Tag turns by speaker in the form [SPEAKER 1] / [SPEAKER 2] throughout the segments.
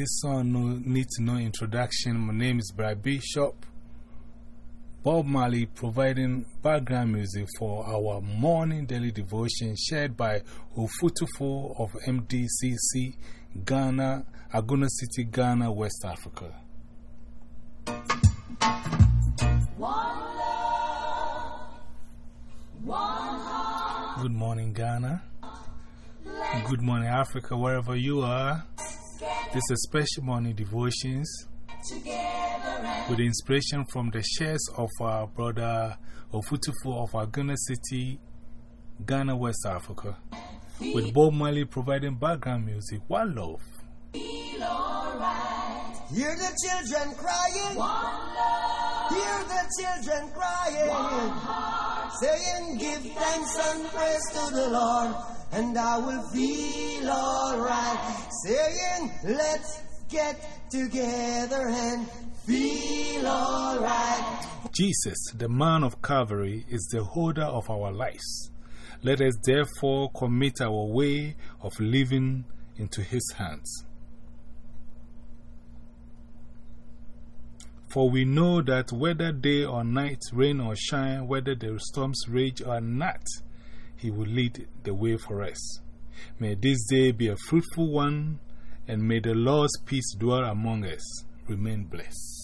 [SPEAKER 1] this song no, needs no introduction. My name is Brad Bishop. Bob Marley providing background music for our morning daily devotion shared by Ofutufo of MDCC, Ghana, Aguna City, Ghana, West Africa. Good morning, Ghana. Good morning, Africa, wherever you are. This is special morning devotions with inspiration from the shares of our brother Ofutufo of Aguna City, Ghana, West Africa. With Bob Marley providing background music. One love.
[SPEAKER 2] Hear the children crying. One love. Hear the children crying. Saying, Give thanks and praise to the Lord, and I will feel alright. Saying, Let's get together and feel alright.
[SPEAKER 1] Jesus, the man of Calvary, is the holder of our lives. Let us therefore commit our way of living into his hands. For we know that whether day or night, rain or shine, whether the storms rage or not, He will lead the way for us. May this day be a fruitful one, and may the Lord's peace dwell among us. Remain blessed.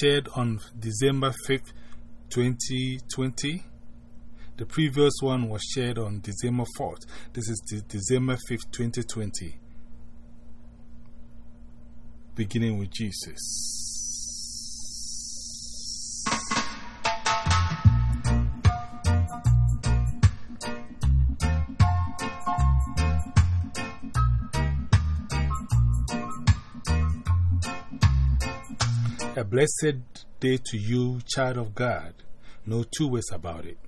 [SPEAKER 1] shared on December 5th, 2020. The previous one was shared on December 4th. This is December 5th, 2020. Beginning with Jesus. A blessed day to you, child of God. No two ways about it.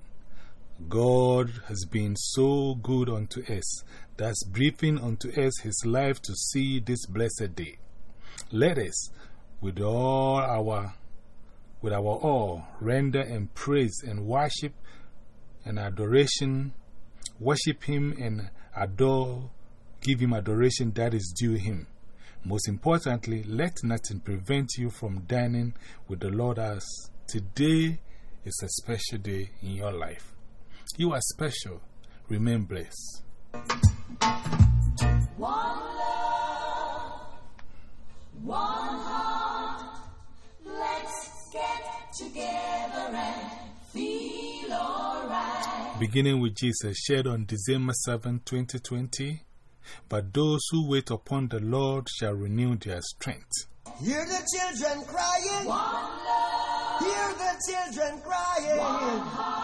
[SPEAKER 1] God has been so good unto us, thus breathing unto us his life to see this blessed day. Let us, with all our, with our all, render and praise and worship and adoration, worship him and adore, give him adoration that is due him. Most importantly, let nothing prevent you from dining with the Lord as today is a special day in your life. You are special. Remain blessed.
[SPEAKER 3] One love, one heart. Let's get together and feel alright.
[SPEAKER 1] Beginning with Jesus, shared on December 7, 2020. But those who wait upon the Lord shall renew their strength.
[SPEAKER 2] Hear the children crying. Hear the children crying.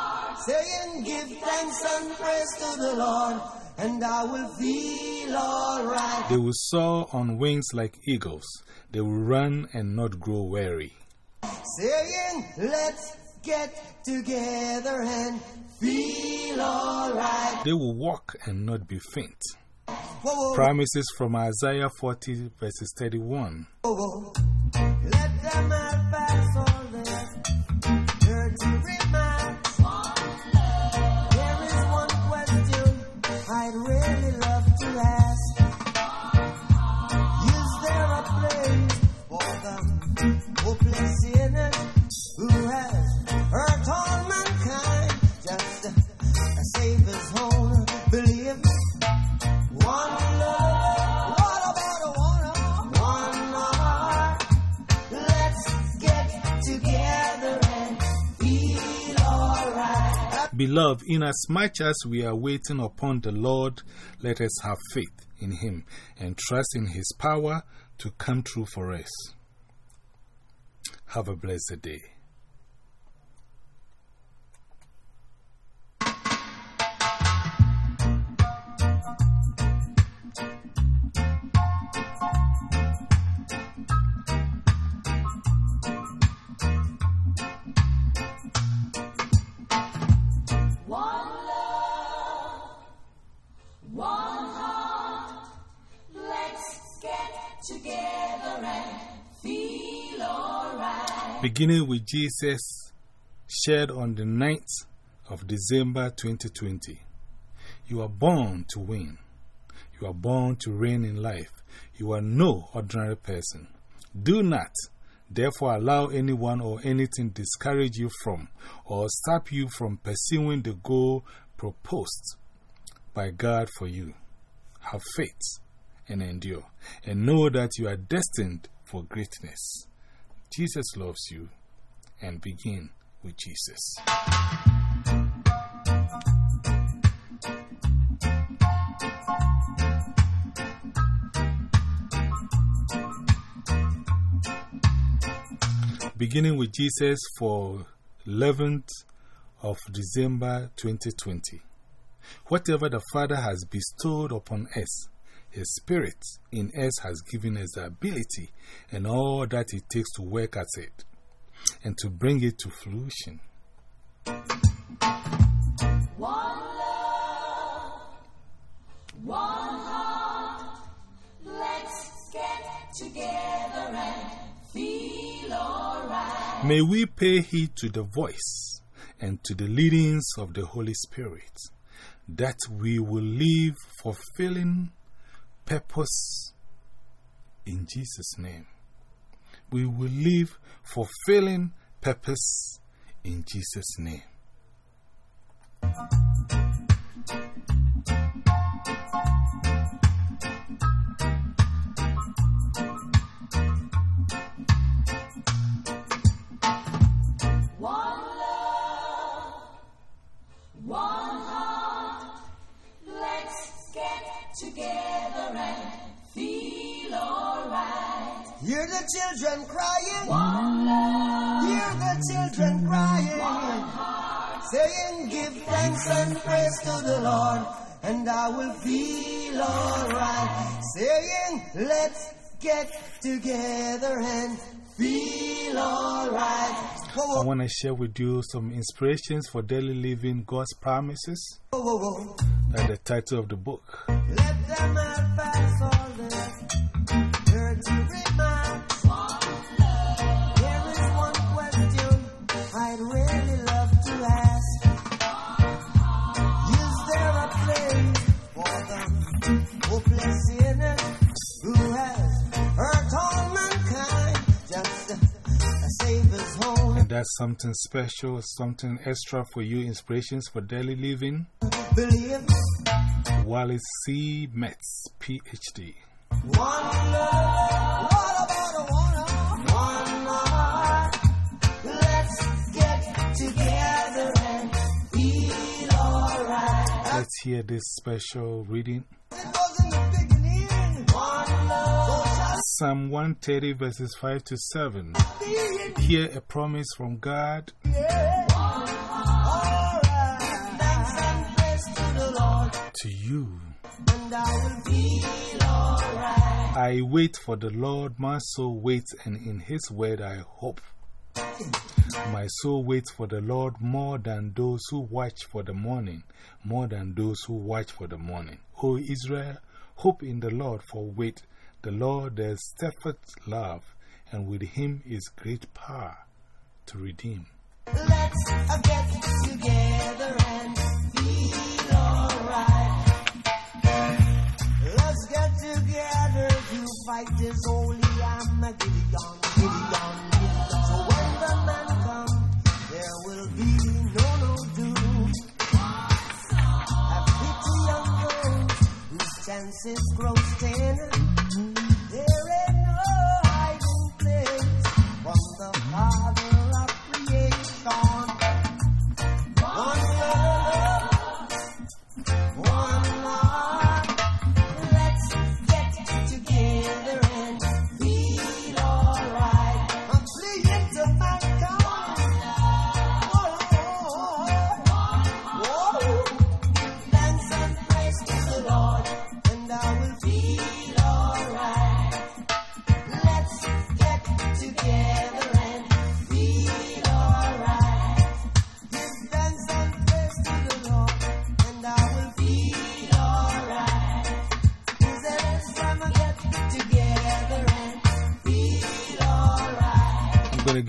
[SPEAKER 2] Saying, Give thanks and praise to the Lord, and I will feel alright.
[SPEAKER 1] They will soar on wings like eagles. They will run and not grow weary.
[SPEAKER 2] Saying, Let's get together and feel alright.
[SPEAKER 1] They will walk and not be faint.
[SPEAKER 2] Whoa, whoa,
[SPEAKER 1] Promises from Isaiah 40, verses 31.
[SPEAKER 2] whoa,
[SPEAKER 1] Beloved, inasmuch as we are waiting upon the Lord, let us have faith in Him and trust in His power to come true for us. Have a blessed day. Beginning with Jesus, shared on the 9th of December 2020. You are born to win. You are born to reign in life. You are no ordinary person. Do not, therefore, allow anyone or anything discourage you from or stop you from pursuing the goal proposed by God for you. Have faith and endure, and know that you are destined for greatness. Jesus loves you, and begin with Jesus. Beginning with Jesus for 11th of December 2020. Whatever the Father has bestowed upon us, His Spirit in us has given us the ability and all that it takes to work at it and to bring it to fruition.
[SPEAKER 3] One love, one heart. Let's get together and feel alright.
[SPEAKER 1] May we pay heed to the voice and to the leadings of the Holy Spirit, that we will live fulfilling purpose in Jesus' name. We will live fulfilling purpose in Jesus' name.
[SPEAKER 2] The children crying. Hear the children crying. Saying, Give thanks and praise to the Lord, and I will feel alright. Saying, Let's get together and feel alright.
[SPEAKER 1] I want to share with you some inspirations for daily living God's promises. That's the title of the book.
[SPEAKER 2] Let them advance all their dirty
[SPEAKER 1] And that's something special, something extra for you, inspirations for daily living. Wallace C. Metz, PhD.
[SPEAKER 2] Let's
[SPEAKER 1] hear this special reading. Psalm 130, verses 5 to 7. Hear a promise from God.
[SPEAKER 2] To
[SPEAKER 1] you.
[SPEAKER 2] I
[SPEAKER 1] wait for the Lord, my soul waits, and in his word I hope. My soul waits for the Lord more than those who watch for the morning, more than those who watch for the morning. O Israel, hope in the Lord, for with the Lord there is steadfast love, and with him is great power to redeem.
[SPEAKER 2] Let's get together and feel alright. Let's get together to fight this holy Armageddon. Gideon. Whose chances grow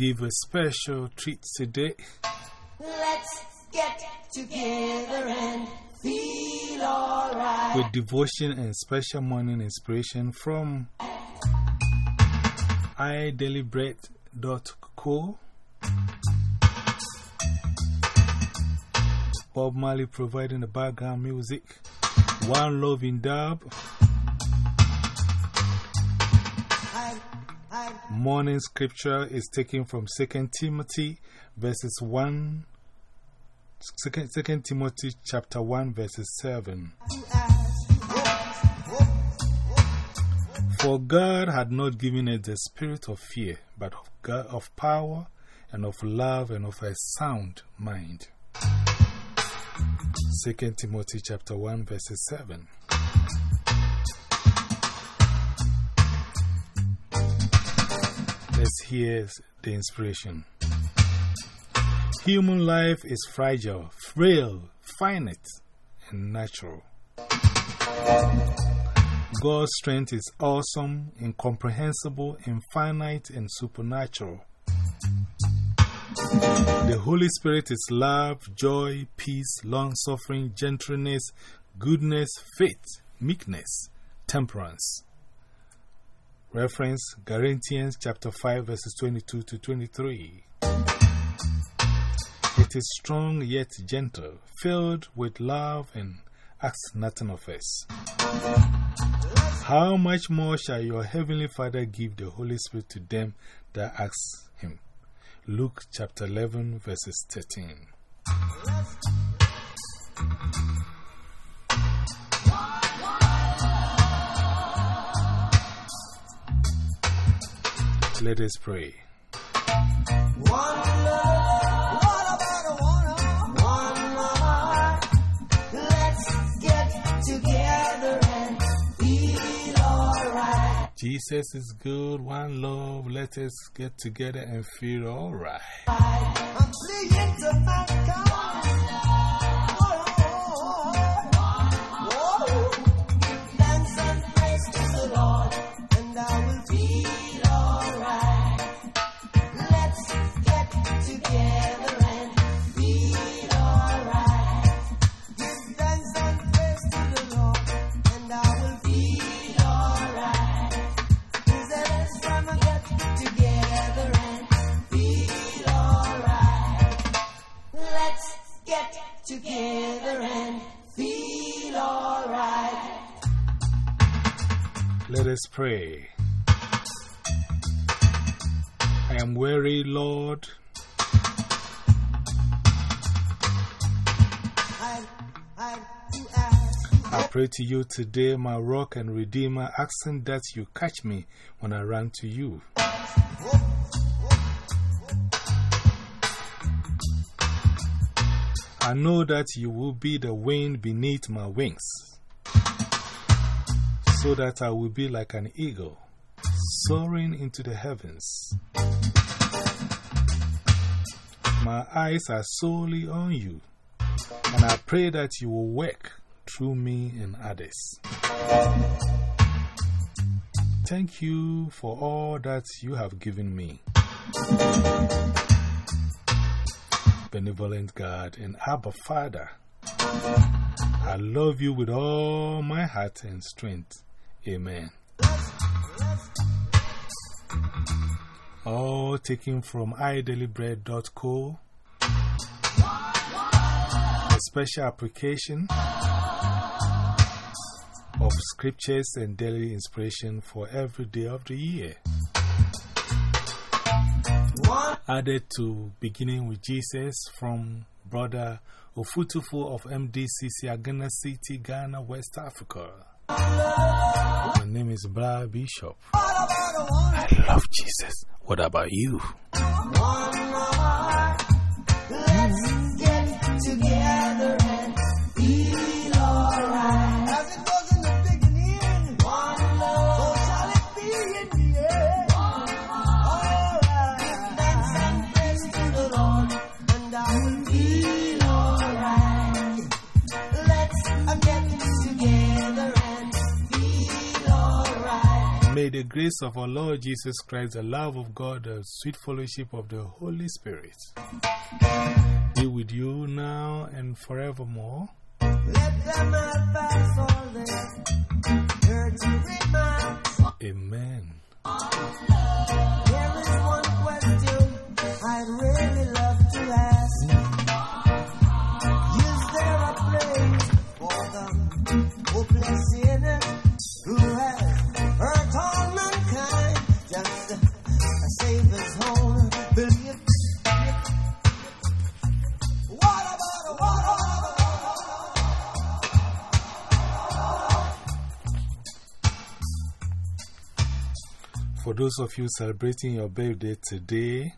[SPEAKER 1] give a special treat today.
[SPEAKER 2] Let's get together and feel alright.
[SPEAKER 1] with devotion and special morning inspiration from idailybread.co. Bob Marley providing the background music. One Love in Dub. Morning scripture is taken from 2 Timothy verses 1. 2 Timothy chapter 1 verses 7.
[SPEAKER 2] to ask you, oh,
[SPEAKER 1] For God had not given us the spirit of fear, but of, God, of power and of love and of a sound mind. 2 Timothy chapter 1 verses 7. Let's hear the inspiration. Human life is fragile, frail, finite, and natural. God's strength is awesome, incomprehensible, infinite, and supernatural. The Holy Spirit is love, joy, peace, long suffering, gentleness, goodness, faith, meekness, temperance. Reference Galatians chapter 5, verses 22 to 23. It is strong yet gentle, filled with love, and asks nothing of us. How much more shall your heavenly Father give the Holy Spirit to them that ask Him? Luke chapter 11, verses 13. And us pray. Jesus is good, one love. Let us get together and feel alright. Let us pray. I am weary, Lord.
[SPEAKER 2] I,
[SPEAKER 1] pray to you today, my rock and redeemer, asking that you catch me when I run to you. I know that you will be the wind beneath my wings, so that I will be like an eagle soaring into the heavens. My eyes are solely on you, and I pray that you will work through me and others. Thank you for all that you have given me. Benevolent God and Abba Father, I love you with all my heart and strength. Amen. All taken from idailybread.co. A special application of scriptures and daily inspiration for every day of the year. Added to Beginning with Jesus from Brother Ofutufu of MDCC Agana City, Ghana, West Africa. My name is Bra Bishop. I love Jesus. What about you?
[SPEAKER 2] Let's get together the
[SPEAKER 1] grace of our Lord Jesus Christ, the love of God, the sweet fellowship of the Holy Spirit be with you now and forevermore.
[SPEAKER 2] Let them advance all their.
[SPEAKER 1] Amen.
[SPEAKER 2] There is one question I'd really love to ask. Is there a place for the hopeless sinner
[SPEAKER 1] Those of you celebrating your birthday today,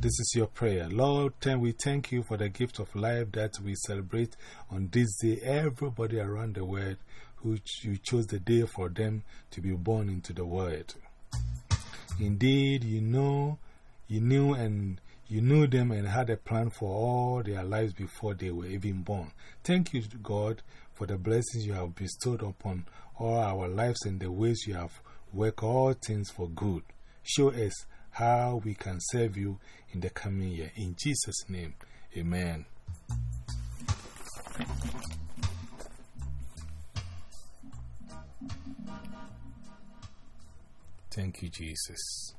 [SPEAKER 1] this is your prayer. Lord, we thank you for the gift of life that we celebrate on this day. Everybody around the world who you chose the day for them to be born into the world. Indeed, you know, you knew and you knew them and had a plan for all their lives before they were even born. Thank you, God, for the blessings you have bestowed upon all our lives and the ways you have worked all things for good. Show us how we can serve you in the coming year. In Jesus' name, amen. Thank you, Jesus.